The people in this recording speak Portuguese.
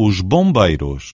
os bombeiros.